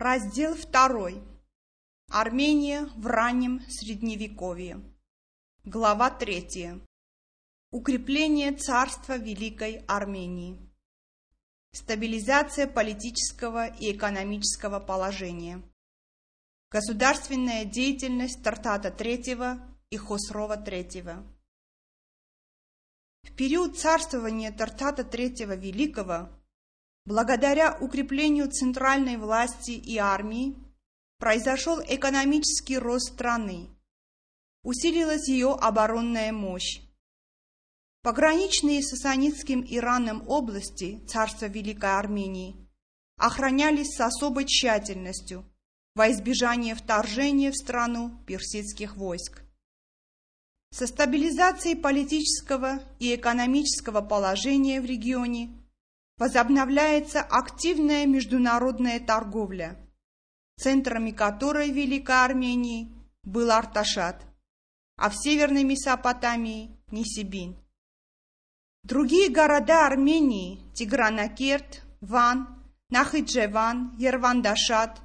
Раздел 2. Армения в раннем Средневековье. Глава 3. Укрепление царства Великой Армении. Стабилизация политического и экономического положения. Государственная деятельность Тартата III и Хосрова III. В период царствования Тартата III Великого Благодаря укреплению центральной власти и армии произошел экономический рост страны, усилилась ее оборонная мощь. Пограничные с Сасанитским Ираном области царства Великой Армении охранялись с особой тщательностью во избежание вторжения в страну персидских войск. Со стабилизацией политического и экономического положения в регионе возобновляется активная международная торговля, центрами которой в Великой Армении был Арташат, а в Северной Месопотамии – Нисибин. Другие города Армении – Тигранакерт, Ван, Нахиджеван, Ервандашат,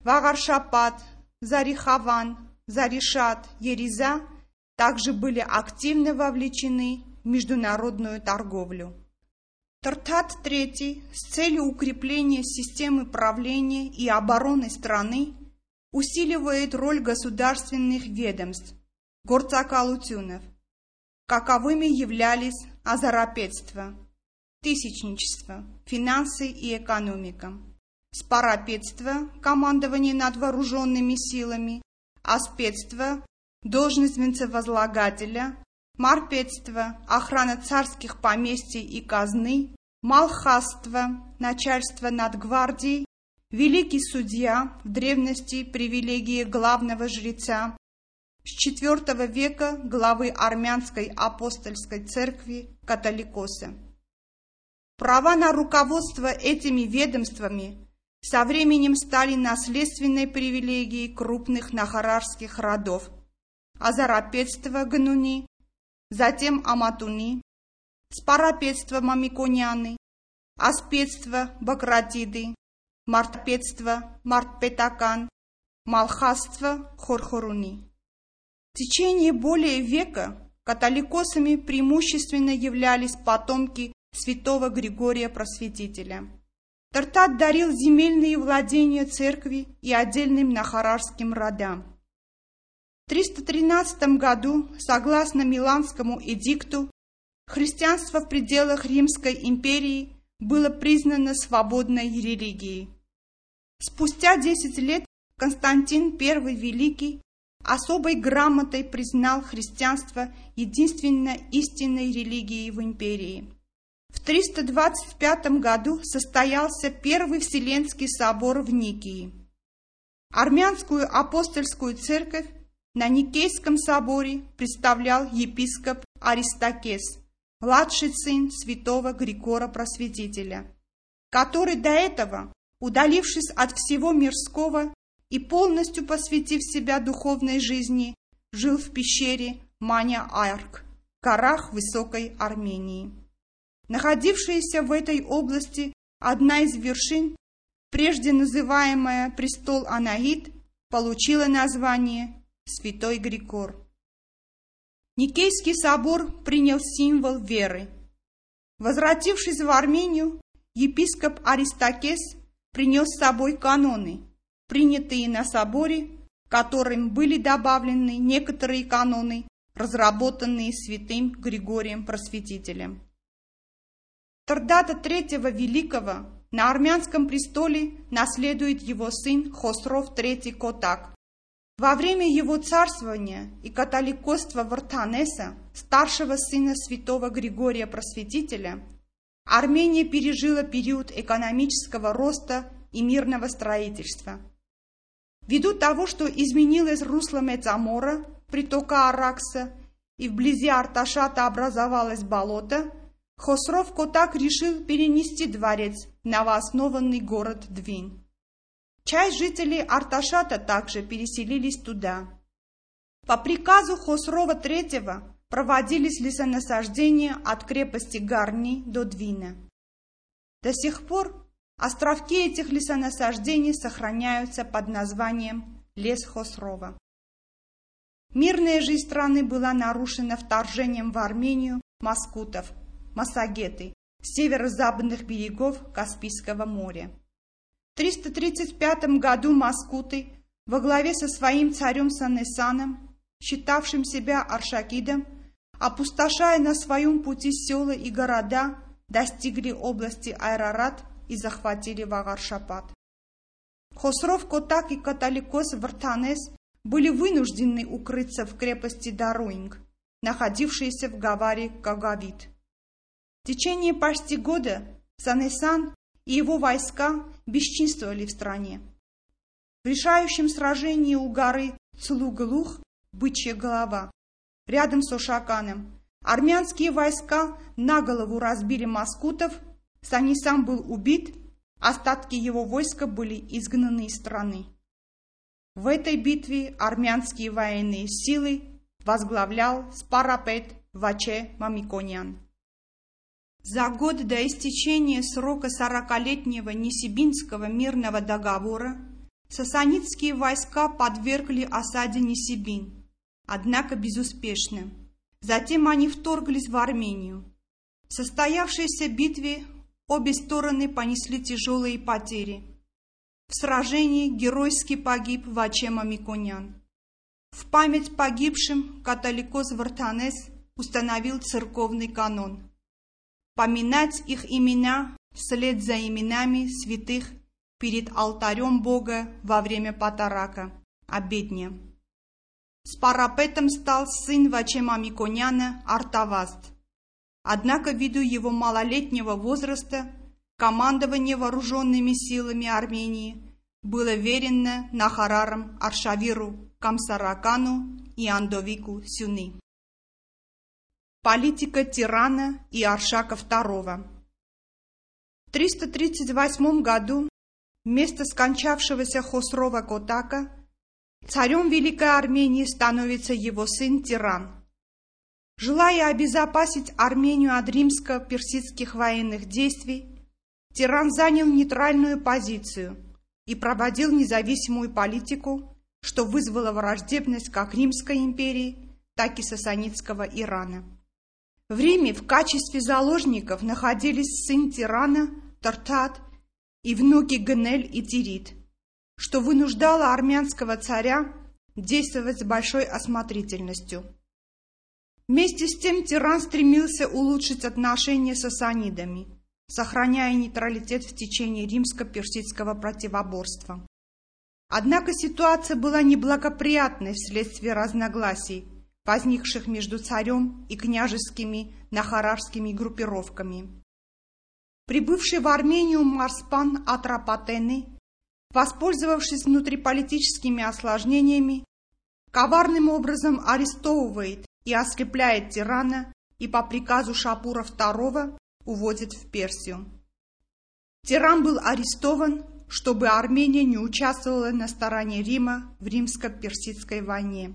Вагаршапат, Зарихаван, Заришат, Ериза – также были активно вовлечены в международную торговлю. Тартат III с целью укрепления системы правления и обороны страны усиливает роль государственных ведомств, горцакалутюнов, каковыми являлись азаропедство, тысячничество, финансы и экономика, спарапедство, командование над вооруженными силами, аспедство, должность венцевозлагателя, марпетство, охрана царских поместий и казны, малхаство, начальство над гвардией, великий судья, в древности привилегии главного жреца, с IV века главы армянской апостольской церкви католикоса. Права на руководство этими ведомствами со временем стали наследственной привилегией крупных нахарарских родов – Азарапетство Гануни, затем Аматуни, спарапедство Мамиконяны, аспедство Бакратиды, мартпедство Мартпетакан, малхаство Хорхоруни. В течение более века католикосами преимущественно являлись потомки святого Григория Просветителя. Тартат дарил земельные владения церкви и отдельным нахарарским родам. 313 году, согласно Миланскому эдикту, христианство в пределах Римской империи было признано свободной религией. Спустя 10 лет Константин I Великий особой грамотой признал христианство единственно истинной религией в империи. В 325 году состоялся Первый Вселенский собор в Никии. Армянскую апостольскую церковь на Никейском соборе представлял епископ Аристакес, младший сын святого Григора Просветителя, который до этого, удалившись от всего мирского и полностью посвятив себя духовной жизни, жил в пещере Маня-Арк, горах высокой Армении. Находившаяся в этой области одна из вершин, прежде называемая престол Анаид, получила название святой Григор. Никейский собор принял символ веры. Возвратившись в Армению, епископ Аристакес принес с собой каноны, принятые на соборе, которым были добавлены некоторые каноны, разработанные святым Григорием Просветителем. Тардата III Великого на армянском престоле наследует его сын Хосров III Котак, во время его царствования и католикоства Вартанеса, старшего сына святого Григория Просветителя, Армения пережила период экономического роста и мирного строительства. Ввиду того, что изменилось русло Мецамора, притока Аракса, и вблизи Арташата образовалось болото, Хосров Котак решил перенести дворец в новооснованный город Двин. Часть жителей Арташата также переселились туда. По приказу Хосрова III проводились лесонасаждения от крепости Гарни до Двина. До сих пор Островки этих лесонасаждений сохраняются под названием Лес Хосрова. Мирная жизнь страны была нарушена вторжением в Армению маскутов, массагеты, с северо-западных берегов Каспийского моря. В 335 году маскуты во главе со своим царем Санесаном, считавшим себя Аршакидом, опустошая на своем пути села и города, достигли области Айрарат и захватили Вагаршапат. Хосров, Котак и Каталикос Вартанес были вынуждены укрыться в крепости Даруинг, находившейся в Гаваре Кагавит. В течение почти года Санесан и его войска бесчинствовали в стране. В решающем сражении у горы Цулуглух, бычья голова, рядом с Ошаканом, армянские войска на голову разбили маскутов Санисам был убит, остатки его войска были изгнаны из страны. В этой битве армянские военные силы возглавлял Спарапет Ваче Мамиконян. За год до истечения срока сорокалетнего Несибинского мирного договора сасанитские войска подвергли осаде Несибин, однако безуспешно. Затем они вторглись в Армению. В состоявшейся битве Обе стороны понесли тяжелые потери. В сражении геройски погиб Вачема Миконян. В память погибшим католикос Вартанес установил церковный канон. Поминать их имена вслед за именами святых перед алтарем Бога во время Патарака, обедня. С парапетом стал сын Вачема Миконяна Артаваст. Однако ввиду его малолетнего возраста командование вооруженными силами Армении было верено Нахарарам Аршавиру Камсаракану и Андовику Сюны. Политика тирана и Аршака II В 338 году вместо скончавшегося Хосрова Котака царем Великой Армении становится его сын Тиран – Желая обезопасить Армению от римско-персидских военных действий, тиран занял нейтральную позицию и проводил независимую политику, что вызвало враждебность как Римской империи, так и Сасанитского Ирана. В Риме в качестве заложников находились сын тирана Тартат и внуки Генель и Тирит, что вынуждало армянского царя действовать с большой осмотрительностью. Вместе с тем тиран стремился улучшить отношения с асанидами, сохраняя нейтралитет в течение римско-персидского противоборства. Однако ситуация была неблагоприятной вследствие разногласий, возникших между царем и княжескими нахарарскими группировками. Прибывший в Армению Марспан Атрапатены, воспользовавшись внутриполитическими осложнениями, коварным образом арестовывает и ослепляет тирана и по приказу Шапура II уводит в Персию. Тиран был арестован, чтобы Армения не участвовала на стороне Рима в римско-персидской войне.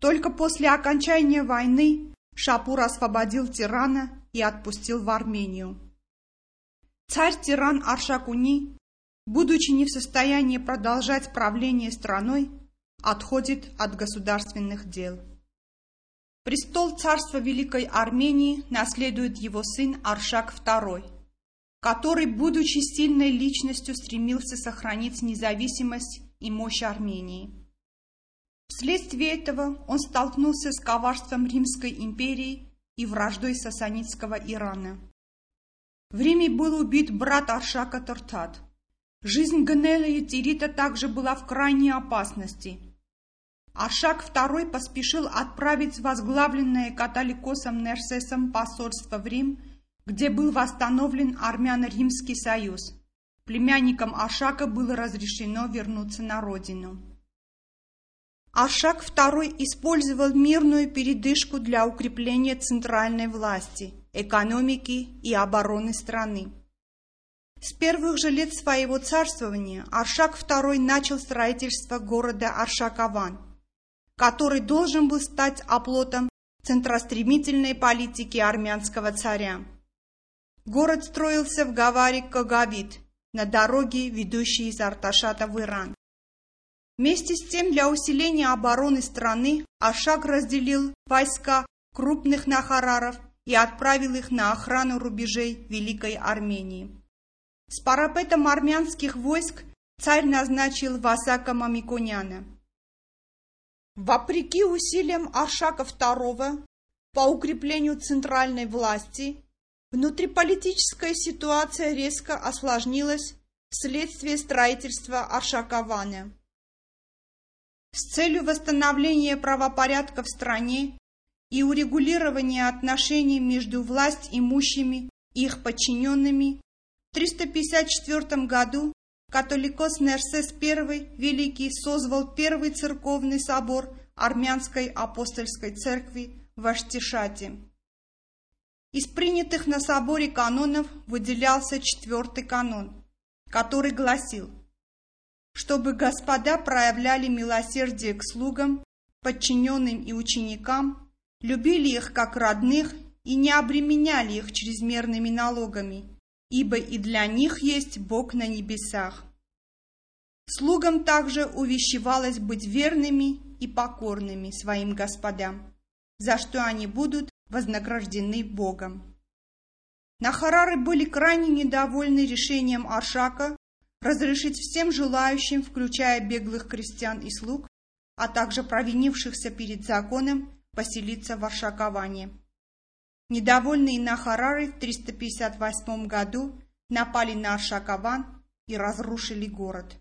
Только после окончания войны Шапур освободил тирана и отпустил в Армению. Царь-тиран Аршакуни, будучи не в состоянии продолжать правление страной, отходит от государственных дел. Престол царства Великой Армении наследует его сын Аршак II, который, будучи сильной личностью, стремился сохранить независимость и мощь Армении. Вследствие этого он столкнулся с коварством Римской империи и враждой сасанитского Ирана. В Риме был убит брат Аршака Тартат. Жизнь Ганеля и Тирита также была в крайней опасности – а шаг второй поспешил отправить возглавленное католикосом Нерсесом посольство в Рим, где был восстановлен армяно-римский союз. Племянникам Ашака было разрешено вернуться на родину. Ашак II использовал мирную передышку для укрепления центральной власти, экономики и обороны страны. С первых же лет своего царствования Аршак II начал строительство города Аршакован, который должен был стать оплотом центростремительной политики армянского царя. Город строился в Гаваре Кагавит, на дороге, ведущей из Арташата в Иран. Вместе с тем, для усиления обороны страны Ашак разделил войска крупных нахараров и отправил их на охрану рубежей Великой Армении. С парапетом армянских войск царь назначил Васака Мамиконяна. Вопреки усилиям Аршака II по укреплению центральной власти, внутриполитическая ситуация резко осложнилась вследствие строительства Аршакована. С целью восстановления правопорядка в стране и урегулирования отношений между власть имущими и их подчиненными в 354 году католикос Нерсес I Великий созвал первый церковный собор Армянской апостольской церкви в Аштишате. Из принятых на соборе канонов выделялся четвертый канон, который гласил, чтобы господа проявляли милосердие к слугам, подчиненным и ученикам, любили их как родных и не обременяли их чрезмерными налогами, ибо и для них есть Бог на небесах. Слугам также увещевалось быть верными и покорными своим господам, за что они будут вознаграждены Богом. Нахарары были крайне недовольны решением Аршака разрешить всем желающим, включая беглых крестьян и слуг, а также провинившихся перед законом, поселиться в Аршаковане. Недовольные Нахарары в 358 году напали на Аршакован и разрушили город.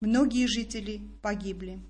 Многие жители погибли.